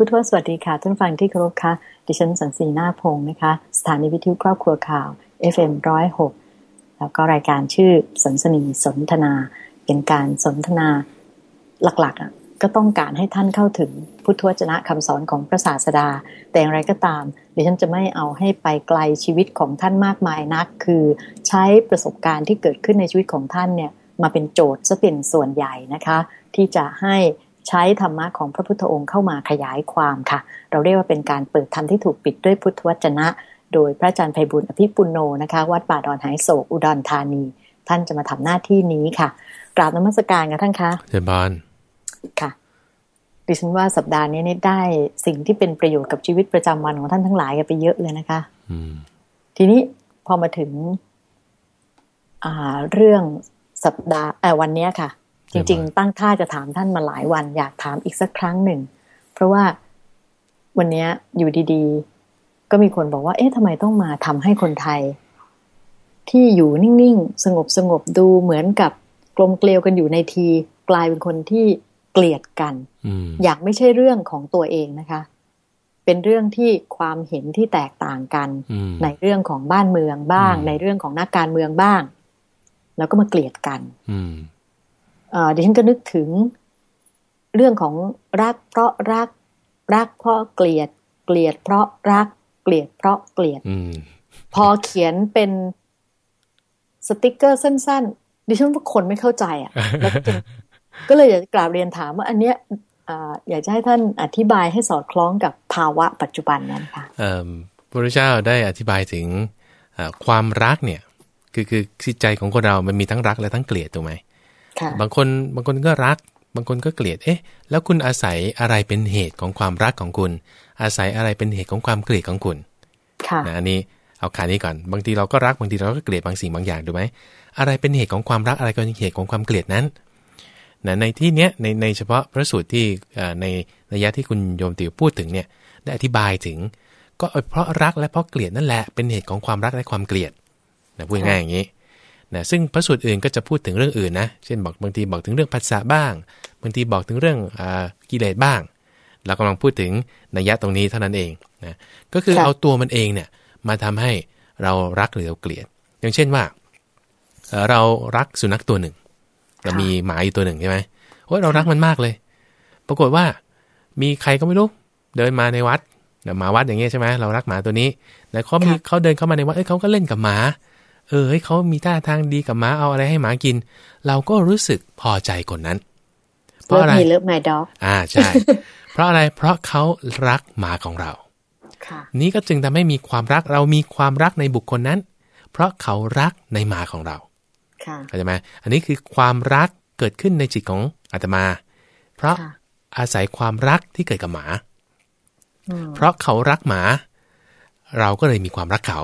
พุทธวสวัสดีค่ะ ท่านฟังที่เคารพค่ะ ดิฉันสันสีนาพงศ์นะคะ สถานีวิทยุครอบครัวข่าว FM106 แล้วก็รายการชื่อสันสนีสนทนา เป็นการสนทนาหลักๆอะก็ต้องการให้ท่านเข้าถึงพุทธวจนะคำสอนของพระศาสดา แต่อย่างไรก็ตามดิฉันจะไม่เอาให้ไปไกลชีวิตของท่านมากมายนัก คือใช้ประสบการณ์ที่เกิดขึ้นในชีวิตของท่านเนี่ยมาเป็นโจทย์ซะเป็นส่วนใหญ่นะคะ ที่จะให้ ใช้ธรรมะของพระพุทธองค์เข้ามาขยายความค่ะ เราเรียกว่าเป็นการเปิดธรรมที่ถูกปิดด้วยพุทธวจนะ โดยพระอาจารย์ไพบุญอภิปุโนนะคะ วัดป่าดอนหายโศกอุดรธานี ท่านจะมาทำหน้าที่นี้ค่ะ กราบนมัสการกันท่านคะเจริญพรค่ะดิฉันว่าสัปดาห์นี้นี่ได้สิ่งที่เป็นประโยชน์กับชีวิตประจำวันของท่านทั้งหลายกันไปเยอะเลยนะคะ อืม ทีนี้พอมาถึง อ่าเรื่องสัปดาห์เออวันนี้ค่ะ จริง ๆ ตั้งท่าจะถามท่านมาหลายวัน อยากถามอีกสักครั้งหนึ่ง เพราะว่าวันนี้อยู่ดีๆ ก็มีคนบอกว่า เอ๊ะทำไมต้องมาทำให้คนไทย ที่อยู่นิ่งๆ สงบสงบดูเหมือนกับกลมเกลียวกันอยู่ในที กลายเป็นคนที่เกลียดกันอยากไม่ใช่เรื่องของตัวเองนะคะ เป็นเรื่องที่ความเห็นที่แตกต่างกันในเรื่องของบ้านเมืองบ้าง ในเรื่องของนักการเมืองบ้าง แล้วก็มาเกลียดกัน ดิฉันก็นึกถึงเรื่องของรักเพราะรัก รักเพราะเกลียด เกลียดเพราะรัก เกลียดเพราะเกลียดพอเขียนเป็นสติกเกอร์สั้น ๆ ดิฉันว่าคนไม่เข้าใจอะก็เลยอยากกราบเรียนถามว่าอันเนี้ยอยากจะให้ท่านอธิบายให้สอดคล้องกับภาวะปัจจุบันนั้นค่ะพระพุทธเจ้าได้อธิบายถึงความรักเนี่ย คือคือจิตใจของคนเรามันมีทั้งรักและทั้งเกลียดถูกไหม บางคนบางคนก็รัก บางคนก็เกลียด เอ๊ะ แล้วคุณอาศัยอะไรเป็นเหตุของความรักของคุณ อาศัยอะไรเป็นเหตุของความเกลียดของคุณค่ะอันนี้เอาขานี้ก่อน บางทีเราก็รัก บางทีเราก็เกลียดบางสิ่งบางอย่างถูกไหม อะไรเป็นเหตุของความรัก อะไรเป็นเหตุของความเกลียดนั้นนะในที่เนี้ยในในเฉพาะพระสูตรที่ในระยะที่คุณโยมติวพูดถึงเนี่ย ได้อธิบายถึง ก็เพราะรักและเพราะเกลียดนั่นแหละเป็นเหตุของความรักและความเกลียดนะพูดง่ายอย่างนี้ นะซึ่งพระสูตรอื่นก็จะพูดถึงเรื่องอื่นนะเช่นบอกบางทีบอกถึงเรื่องภาษาบ้างบางทีบอกถึงเรื่องอกิเลสบ้าง เรากำลังพูดถึงนัยยะตรงนี้เท่านั้นเองนะก็คือเอาตัวมันเองเนี่ยมาทำให้เรารักหรือเราเกลียด อย่างเช่นว่าเรารักสุนัขตัวหนึ่งเรามีหมาอยู่ตัวหนึ่งใช่ไหมโอ้ยเรารักมันมากเลย ปรากฏว่ามีใครก็ไม่รู้เดินมาในวัดหมาวัดอย่างเงี้ยใช่ไหมเรารักหมาตัวนี้แต่เขามีเขาเดินเข้ามาในวัดเอ้ยเขาก็เล่นกับหมา เออเฮ้ยเขามีท่าทางดีกับหมาเอาอะไรให้หมากิน เราก็รู้สึกพอใจคนนั้น เพราะอะไรเลิฟไมด็อกอ่าใช่ เพราะอะไรเพราะเขารักหมาของเรานี้ก็จึงทำให้มีความรักเรามีความรักในบุคคลนั้น เพราะเขารักในหมาของเราเข้าใจไหมอันนี้คือความรักเกิดขึ้นในจิตของอาตมา เพราะอาศัยความรักที่เกิดกับหมา เพราะเขารักหมา เราก็เลยมีความรักเขา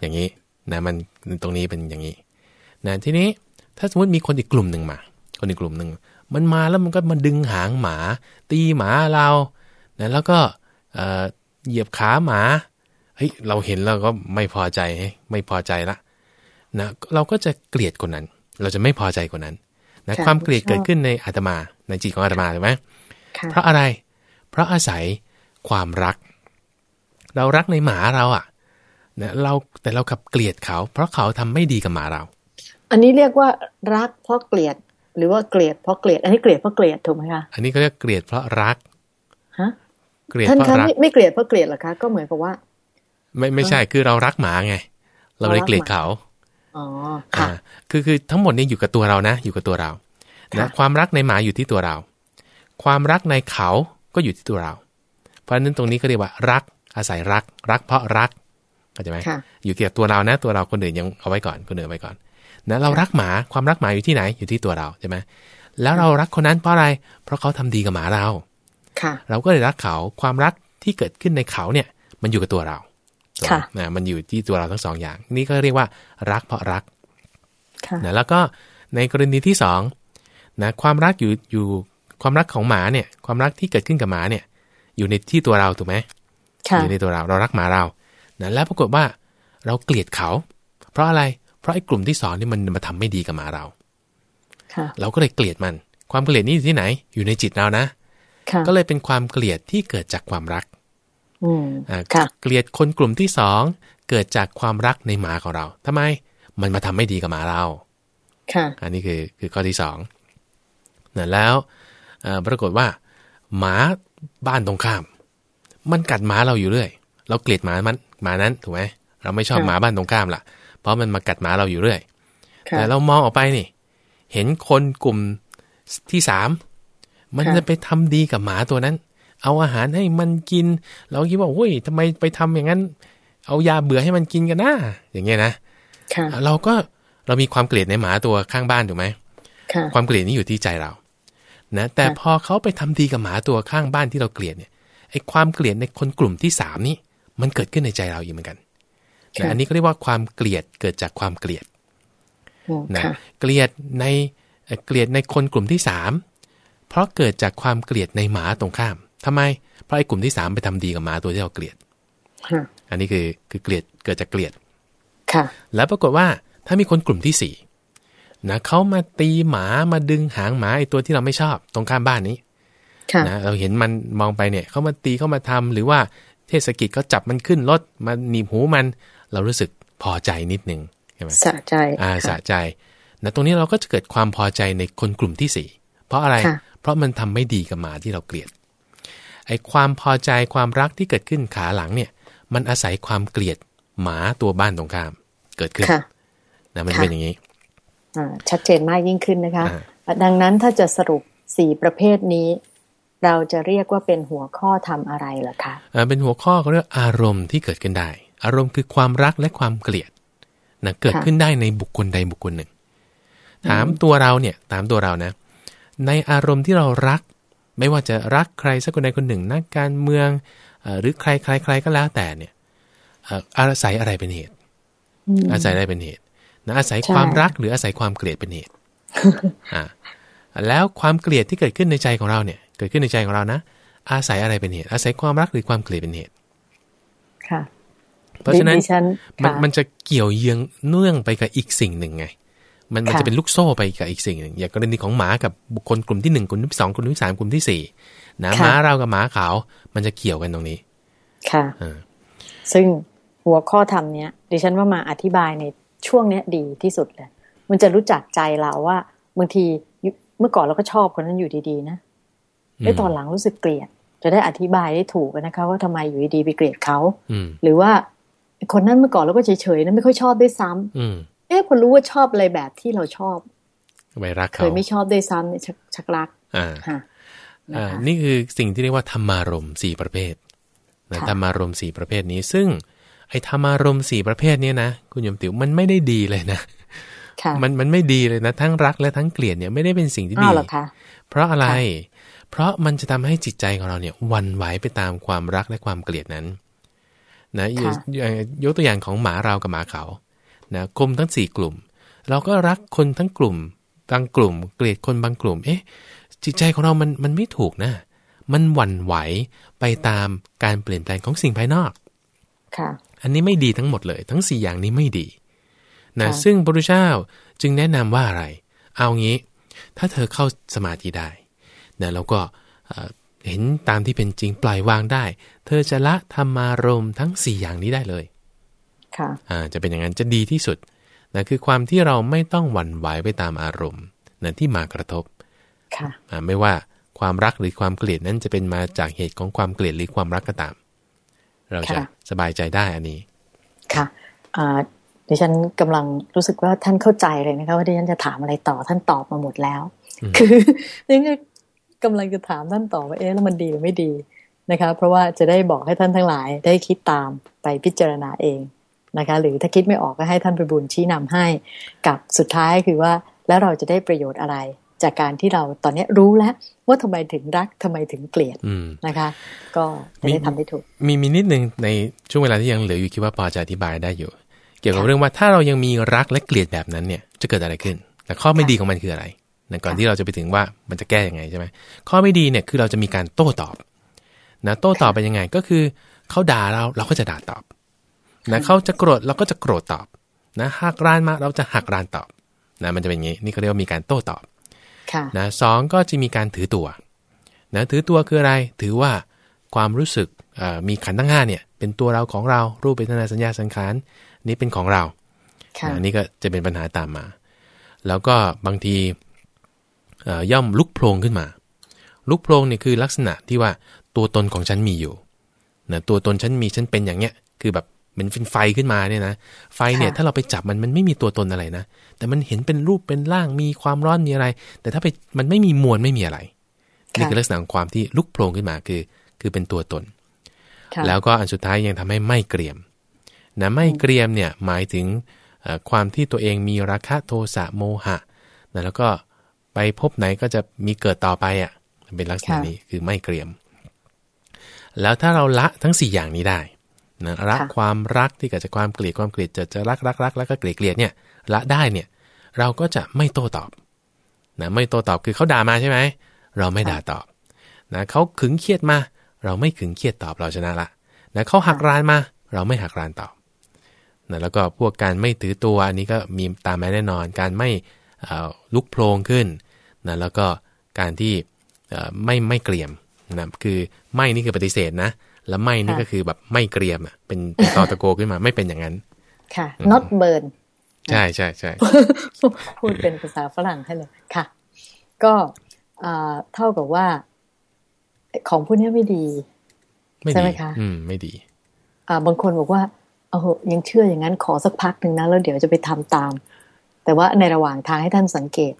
อย่างนี้ นะมันตรงนี้เป็นอย่างนี้นะทีนี้ถ้าสมมติมีคนอีกกลุ่มหนึ่งมา คนอีกกลุ่มหนึ่งมันมาแล้วมันก็มาดึงหางหมา ตีหมาเรานะแล้วก็เหยียบขาหมาเฮ้ยเราเห็นแล้วก็ไม่พอใจไม่พอใจละนะเราก็จะเกลียดคนนั้น เราจะไม่พอใจคนนั้นนะความเกลียดเกิดขึ้นในอาตมาในจิตของอาตมาถูกไหมเพราะอะไร เพราะอาศัยความรัก เรารักในหมาเราอะ นะเราแต่เราขับเกลียดเขา เพราะเขาทำไม่ดีกับหมาเรา อันนี้เรียกว่ารักเพราะเกลียด หรือว่าเกลียดเพราะเกลียด อันนี้เกลียดเพราะเกลียดถูกไหมคะอันนี้ก็เรียกเกลียดเพราะรักฮะเกลียดเพราะรักไม่เกลียดเพราะเกลียดหรอคะก็เหมือนกับว่า ไม่ไม่ใช่คือเรารักหมาไง เราเลยเกลียดเขาอ๋อค่ะคือคือทั้งหมดนี้อยู่กับตัวเรานะ อยู่กับตัวเรานะความรักในหมาอยู่ที่ตัวเรา ความรักในเขาก็อยู่ที่ตัวเรา เพราะฉะนั้นตรงนี้ก็เรียกว่า รักอาศัยรัก รักเพราะรัก เข้าใจไหมอยู่เกี่ยวกับตัวเรานะ ตัวเราคนอื่นยังเอาไว้ก่อนคนอื่นไว้ก่อนนะเรารักหมาความรักหมาอยู่ที่ไหนอยู่ที่ตัวเราใช่ไหมแล้วเรารักคนนั้นเพราะอะไร เพราะเขาทำดีกับหมาเราค่ะ เราก็เลยรักเขาความรักที่เกิดขึ้นในเขาเนี่ย มันอยู่กับตัวเราค่ะนะมันอยู่ที่ตัวเราทั้งสองอย่าง นี่ก็เรียกว่า รักเพราะรักนะแล้วก็ในกรณีที่สองนะความรักอยู่อยู่ความรักของหมาเนี่ย ความรักที่เกิดขึ้นกับหมาเนี่ย อยู่ในที่ตัวเราถูกไหมอยู่ในตัวเราเรารักหมาเรา นะแล้วปรากฏว่าเราเกลียดเขา เพราะอะไร เพราะไอ้กลุ่มที่สองนี่มันมาทำไม่ดีกับหมาเราเราก็เลยเกลียดมัน ความเกลียดนี้อยู่ที่ไหน อยู่ในจิตเรานะก็เลยเป็นความเกลียดที่เกิดจากความรักอืมเกลียดคนกลุ่มที่สองเกิดจากความรักในหมาของเราทำไมมันมาทำไม่ดีกับหมาเราค่ะ อันนี้คือคือข้อที่สองนะแล้วปรากฏว่า หมาบ้านตรงข้าม มันกัดหมาเราอยู่เรื่อย เราเกลียดหมามัน หมานั้นถูกไหมเราไม่ชอบหมาบ้านตรงข้ามล่ะ เพราะมันมากัดหมาเราอยู่เรื่อย แต่เรามองออกไปนี่ เห็นคนกลุ่มที่สามมันจะไปทำดีกับหมาตัวนั้น เอาอาหารให้มันกิน เราคิดว่าโอ้ยทำไมไปทำอย่างนั้น เอายาเบื่อให้มันกินกันนะอย่างเงี้ยนะเราก็เรามีความเกลียดในหมาตัวข้างบ้านถูกไหมความเกลียดนี้อยู่ที่ใจเรานะแต่พอเขาไปทำดีกับหมาตัวข้างบ้านที่เราเกลียดเนี่ยไอ้ความเกลียดในคนกลุ่มที่สามนี่ มันเกิดขึ้นในใจเราอยู่เหมือนกันนะอันนี้ก็เรียกว่าความเกลียดเกิดจากความเกลียดนะเกลียดในเกลียดในคนกลุ่มที่สามเพราะเกิดจากความเกลียดในหมาตรงข้ามทำไม เพราะไอ้กลุ่มที่สามไปทำดีกับหมาตัวที่เราเกลียดอันนี้คือคือเกลียดเกิดจากเกลียด ค่ะ แล้วปรากฏว่าถ้ามีคนกลุ่มที่สี่นะเขามาตีหมามาดึงหางหมาไอ้ตัวที่เราไม่ชอบตรงข้ามบ้านนี้นะเราเห็นมันมองไปเนี่ยเขามาตีเขามาทำหรือว่า เทศกิจเขาจับมันขึ้นรถมาหนีบหูมัน เรารู้สึกพอใจนิดนึงใช่ไหมสะใจอ่าสะใจนะตรงนี้เราก็จะเกิดความพอใจในคนกลุ่มที่สี่เพราะอะไร เพราะมันทำไม่ดีกับหมาที่เราเกลียดไอ้ความพอใจความรักที่เกิดขึ้นขาหลังเนี่ย มันอาศัยความเกลียดหมาตัวบ้านตรงข้าม เกิดขึ้นนะมันเป็นอย่างนี้ชัดเจนมากยิ่งขึ้นนะคะ ดังนั้นถ้าจะสรุปสี่ประเภทนี้ เราจะเรียกว่าเป็นหัวข้อทำอะไรล่ะคะเป็นหัวข้อเขาเรียกอารมณ์ที่เกิดขึ้นได้ อารมณ์คือความรักและความเกลียดนะเกิดขึ้นได้ในบุคคลใดบุคคลหนึ่ง ถามตัวเราเนี่ยตามตัวเรานะ ในอารมณ์ที่เรารัก ไม่ว่าจะรักใครสักคนใดคนหนึ่งนักการเมืองหรือใครใครใครก็แล้วแต่เนี่ยอาศัยอะไรเป็นเหตุ อาศัยอะไรเป็นเหตุนะอาศัยความรักหรืออาศัยความเกลียดเป็นเหตุอ่าแล้วความเกลียดที่เกิดขึ้นในใจของเราเนี่ย เกิดขึ้นในใจของเรานะ อาศัยอะไรเป็นเหตุ อาศัยความรักหรือความเกลียดเป็นเหตุค่ะเพราะฉะนั้นมันมันจะเกี่ยวเยืองเนื่องไปกับอีกสิ่งหนึ่งไง มันมันจะเป็นลูกโซ่ไปกับอีกสิ่งหนึ่งอย่างกรณีของหมากับบุคคลกลุ่มที่หนึ่งกลุ่มที่สองกลุ่มที่สามกลุ่มที่สี่นะหมาเรากับหมาขาว มันจะเกี่ยวกันตรงนี้ ค่ะซึ่งหัวข้อธรรมเนี้ยดิฉันว่ามาอธิบายในช่วงเนี้ยดีที่สุดเลย มันจะรู้จักใจเราว่าบางทีเมื่อก่อนเราก็ชอบคนนั้นอยู่ดีๆนะ ไอ้ตอนหลังรู้สึกเกลียด จะได้อธิบายได้ถูกนะคะ ว่าทำไมอยู่ดีๆไปเกลียดเขาหรือว่าคนนั้นเมื่อก่อนเราก็เฉยๆนะไม่ค่อยชอบด้วยซ้ำเอ๊ะพอรู้ว่าชอบอะไรแบบที่เราชอบไปรักเขาเคยไม่ชอบด้วยซ้ำเนี่ยชักรัก อ่าอ่านี่คือสิ่งที่เรียกว่าธรรมารมสี่ประเภทนะธรรมารมสี่ประเภทนี้ ซึ่งไอ้ธรรมารมณ์สี่ประเภทนี้นะคุณยมติ๋วมันไม่ได้ดีเลยนะมันมันไม่ดีเลยนะ ทั้งรักและทั้งเกลียดเนี่ยไม่ได้เป็นสิ่งที่ดีเพราะอะไร เพราะมันจะทำให้จิตใจของเราเนี่ยวันไหวไปตามความรักและความเกลียดนั้นนะยกตัวอย่างของหมาเรากับหมาเขานะกลุ่มทั้งสี่กลุ่ม เราก็รักคนทั้งกลุ่มบางกลุ่ม เกลียดคนบางกลุ่ม เอ๊ะ จิตใจของเรามันมันไม่ถูกนะ มันหวั่นไหวไปตามการเปลี่ยนแปลงของสิ่งภายนอก ค่ะ อันนี้ไม่ดีทั้งหมดเลย ทั้ง 4 อย่างนี้ไม่ดีนะซึ่งพระพุทธเจ้าจึงแนะนำว่าอะไร เอางี้ ถ้าเธอเข้าสมาธิได้ นะแล้วก็เห็นตามที่เป็นจริงปล่อยวางได้ เธอจะละธรรมารมทั้ง 4 อย่างนี้ได้เลย ค่ะอ่าจะเป็นอย่างนั้นจะดีที่สุดนะคือความที่เราไม่ต้องหวั่นไหวไปตามอารมณ์นะที่มากระทบ ค่ะอ่าไม่ว่าความรักหรือความเกลียดนั้นจะเป็นมาจากเหตุของความเกลียดหรือความรักก็ตาม เราจะสบายใจได้อันนี้ ค่ะดิฉันกำลังรู้สึกว่าท่านเข้าใจเลยนะคะว่าดิฉันจะถามอะไรต่อท่านตอบมาหมดแล้ว คือดิฉัน กำลังจะถามท่านต่อว่าเอ๊ะแล้วมันดีหรือไม่ดีนะคะ เพราะว่าจะได้บอกให้ท่านทั้งหลายได้คิดตามไปพิจารณาเองนะคะ หรือถ้าคิดไม่ออกก็ให้ท่านไปบุญชี้นำให้ กับสุดท้ายคือว่าแล้วเราจะได้ประโยชน์อะไร จากการที่เราตอนนี้รู้แล้ว ว่าทำไมถึงรักทำไมถึงเกลียดนะคะ ก็จะได้ทำได้ถูก มีมีนิดนึงในช่วงเวลาที่ยังเหลืออยู่คิดว่าพอจะอธิบายได้อยู่ เกี่ยวกับเรื่องว่าถ้าเรายังมีรักและเกลียดแบบนั้นเนี่ย จะเกิดอะไรขึ้น แต่ข้อไม่ดีของมันคืออะไร ก่อนที่เราจะไปถึงว่ามันจะแก้ยังไงใช่ไหมข้อไม่ดีเนี่ยคือเราจะมีการโต้ตอบนะโต้ตอบไปยังไงก็คือเขาด่าเราเราก็จะด่าตอบนะเขาจะโกรธเราก็จะโกรธตอบนะหักรานมาเราจะหักรานตอบนะมันจะเป็นอย่างนี้นี่เขาเรียกว่ามีการโต้ตอบนะสองก็จะมีการถือตัวนะถือตัวคืออะไรถือว่าความรู้สึกมีขันธ์ทั้งห้าเนี่ยเป็นตัวเราของเรารูปเป็นนาสัญญาสังขารนี้เป็นของเราอันนี้ก็จะเป็นปัญหาตามมา แล้วก็บางที ย่อมลุกโพลงขึ้นมา ลุกโพลงเนี่ยคือลักษณะที่ว่าตัวตนของฉันมีอยู่นะตัวตนฉันมีฉันเป็นอย่างเนี้ย คือแบบเป็นเป็นไฟขึ้นมาเนี่ยนะ ไฟเนี่ยถ้าเราไปจับมันมันไม่มีตัวตนอะไรนะ แต่มันเห็นเป็นรูปเป็นร่างมีความร้อนมีอะไร แต่ถ้าไปมันไม่มีมวลไม่มีอะไร นี่คือลักษณะของความที่ลุกโผล่ขึ้นมาคือ คือเป็นตัวตน แล้วก็อันสุดท้ายยังทำให้ไม่เกรียมนะไม่เกรียมเนี่ยหมายถึงความที่ตัวเองมีราคะโทสะโมหะนะแล้วก็ ไปพบไหนก็จะมีเกิดต่อไปอะเป็นลักษณะนี้คือไม่เกรียม แล้วถ้าเราละทั้ง 4 อย่างนี้ได้นะรักความรักที่เกิดจากความเกลียดความเกลียดจะจะรักรักรักแล้วก็เกลียดเกลียดเนี่ยละได้เนี่ย เราก็จะไม่โต้ตอบนะไม่โต้ตอบคือเขาด่ามาใช่ไหมเราไม่ด่าตอบนะเขาขึงเครียดมา เราไม่ขึงเครียดตอบเราชนะละนะเขาหักรานมา เราไม่หักรานตอบนะแล้วก็พวกการไม่ถือตัวอันนี้ก็มีตามมาแน่นอน การไม่ ลุกโพลงขึ้นนะแล้วก็การที่ไม่ไม่เกลียมนะคือไม่นี่คือปฏิเสธนะแล้วไม่นี่ก็คือแบบไม่เกรียมอะเป็นตอตะโกขึ้นมาไม่เป็นอย่างนั้น ค่ะ not burn ใช่ใช่ใช่พูดเป็นภาษาฝรั่งให้เลยค่ะ ก็เท่ากับว่า ของพวกนี้ไม่ดีใช่ไหมคะ อืม ไม่ดี อ่า บางคนบอกว่า เอาเหยังเชื่ออย่างนั้นขอสักพักหนึ่งนะ แล้วเดี๋ยวจะไปทำตาม แต่ว่าในระหว่างทางให้ท่านสังเกต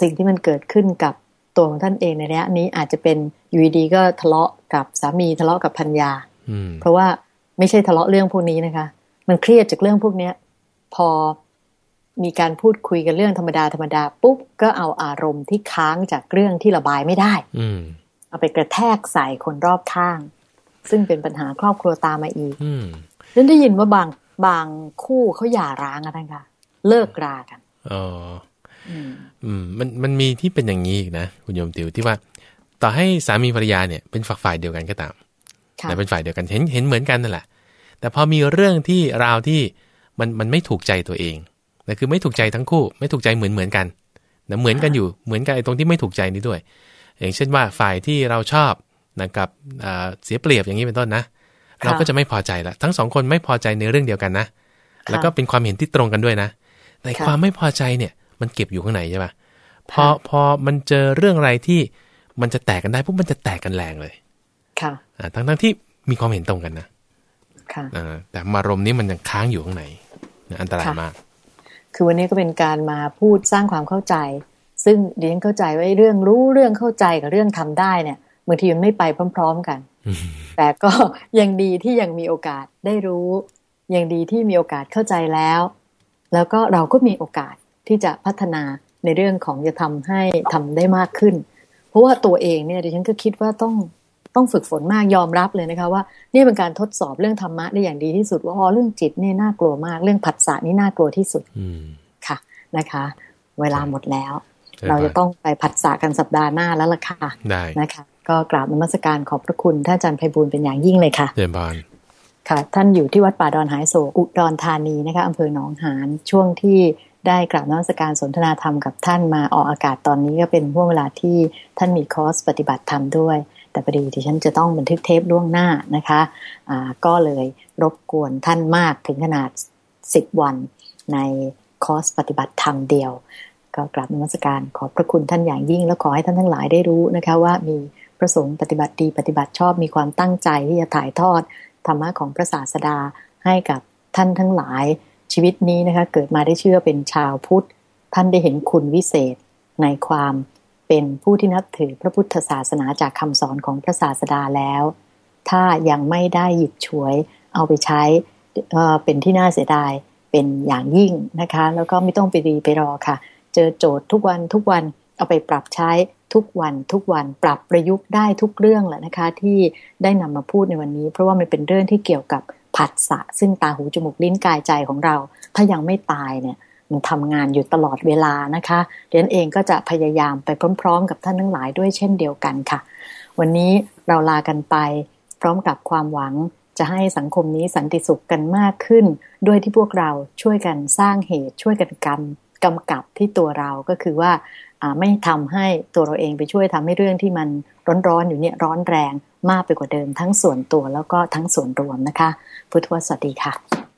สิ่งที่มันเกิดขึ้นกับตัวของท่านเองในระยะนี้อาจจะเป็นอยู่ดีก็ทะเลาะกับสามีทะเลาะกับพัญญาเพราะว่าไม่ใช่ทะเลาะเรื่องพวกนี้นะคะ มันเครียดจากเรื่องพวกเนี้ย พอมีการพูดคุยกันเรื่องธรรมดาธรรมดาปุ๊บก็เอาอารมณ์ที่ค้างจากเรื่องที่ระบายไม่ได้ อืเอาไปกระแทกใส่คนรอบข้าง ซึ่งเป็นปัญหาครอบครัวตามมาอีกฉันได้ยินว่าบางบางคู่เขาหย่าร้างกันค่ะ เลิกรากันอ๋ออืมมันมันมีที่เป็นอย่างนี้อีกนะคุณโยมติวที่ว่า ต่อให้สามีภรรยาเนี่ยเป็นฝักฝ่ายเดียวกันก็ตามแต่เป็นฝ่ายเดียวกันเห็นเห็นเหมือนกันนั่นแหละ แต่พอมีเรื่องที่ราวที่มันมันไม่ถูกใจตัวเองนะคือไม่ถูกใจทั้งคู่ ไม่ถูกใจเหมือนเหมือนกันนะเหมือนกันอยู่เหมือนกันไอ้ตรงที่ไม่ถูกใจนี้ด้วย อย่างเช่นว่าฝ่ายที่เราชอบนะกับเสียเปรียบอย่างนี้เป็นต้นนะ เราก็จะไม่พอใจละทั้งสองคนไม่พอใจในเรื่องเดียวกันนะแล้วก็เป็นความเห็นที่ตรงกันด้วยนะ แต่ความไม่พอใจเนี่ย มันเก็บอยู่ข้างในใช่ปะพอพอมันเจอเรื่องอะไรที่มันจะแตกกันได้ปุ๊บมันจะแตกกันแรงเลย ค่ะทั้งทั้งที่มีความเห็นตรงกันนะค่ะแต่มารมนี้มันยังค้างอยู่ข้างในอันตรายมาก คือวันนี้ก็เป็นการมาพูดสร้างความเข้าใจ ซึ่งเดียนเข้าใจว่าเรื่องรู้เรื่องเข้าใจกับเรื่องทำได้เนี่ยบางทีมันไม่ไปพร้อม ๆ กัน แต่ก็ยังดีที่ยังมีโอกาสได้รู้ ยังดีที่มีโอกาสเข้าใจแล้ว แล้วก็เราก็มีโอกาสที่จะพัฒนาในเรื่องของจะทำให้ทำได้มากขึ้น เพราะว่าตัวเองเนี่ยดิฉันก็คิดว่าต้องต้องฝึกฝนมากยอมรับเลยนะคะว่านี่เป็นการทดสอบเรื่องธรรมะได้อย่างดีที่สุด ว่าอ๋อเรื่องจิตนี่น่ากลัวมาก เรื่องผัสสะนี่น่ากลัวที่สุดค่ะนะคะ เวลาหมดแล้ว เราจะต้องไปผัสสะกันสัปดาห์หน้าแล้วล่ะค่ะนะคะ ก็กราบนมัสการขอบพระคุณท่านอาจารย์ไพบูลเป็นอย่างยิ่งเลยค่ะเดบาน ค่ะ ท่านอยู่ที่วัดป่าดอนหายโศอุดรธานีนะคะอำเภอหนองหานช่วงที่ได้กราบนมัสการสนทนาธรรมกับท่านมาออกอากาศตอนนี้ก็เป็นห่วงเวลาที่ท่านมีคอร์สปฏิบัติธรรมด้วย แต่พอดีดิฉันจะต้องบันทึกเทปล่วงหน้านะคะก็เลยรบกวนท่านมากถึงขนาดสิบวันในคอร์สปฏิบัติธรรมเดียว ก็กราบนมัสการขอบพระคุณท่านอย่างยิ่ง และขอให้ท่านทั้งหลายได้รู้นะคะว่ามีพระสงฆ์ปฏิบัติดีปฏิบัติชอบมีความตั้งใจที่จะถ่ายทอด ธรรมะของพระศาสดาให้กับท่านทั้งหลาย ชีวิตนี้นะคะเกิดมาได้เชื่อเป็นชาวพุทธ ท่านได้เห็นคุณวิเศษในความเป็นผู้ที่นับถือพระพุทธศาสนาจากคำสอนของพระศาสดาแล้ว ถ้ายังไม่ได้หยิบฉวยเอาไปใช้เป็นที่น่าเสียดายเป็นอย่างยิ่งนะคะ แล้วก็ไม่ต้องไปรีไปรอค่ะ เจอโจทย์ทุกวันทุกวันเอาไปปรับใช้ ทุกวันทุกวันปรับประยุกต์ได้ทุกเรื่องแหละนะคะ ที่ได้นำมาพูดในวันนี้ เพราะว่ามันเป็นเรื่องที่เกี่ยวกับผัสสะซึ่งตาหูจมูกลิ้นกายใจของเรา ถ้ายังไม่ตายเนี่ยมันทำงานอยู่ตลอดเวลานะคะเรียนเองก็จะพยายามไปพร้อม ๆ กับท่านทั้งหลายด้วยเช่นเดียวกันค่ะ วันนี้เราลากันไป พร้อมกับความหวังจะให้สังคมนี้สันติสุขกันมากขึ้น ด้วยที่พวกเราช่วยกันสร้างเหตุช่วยกันกำกำกับที่ตัวเราก็คือว่า ไม่ทำให้ตัวเราเองไปช่วยทำให้เรื่องที่มันร้อนๆอยู่เนี่ยร้อนแรงมากไปกว่าเดิมทั้งส่วนตัวแล้วก็ทั้งส่วนรวมนะคะ พุทธวสวัสดีค่ะ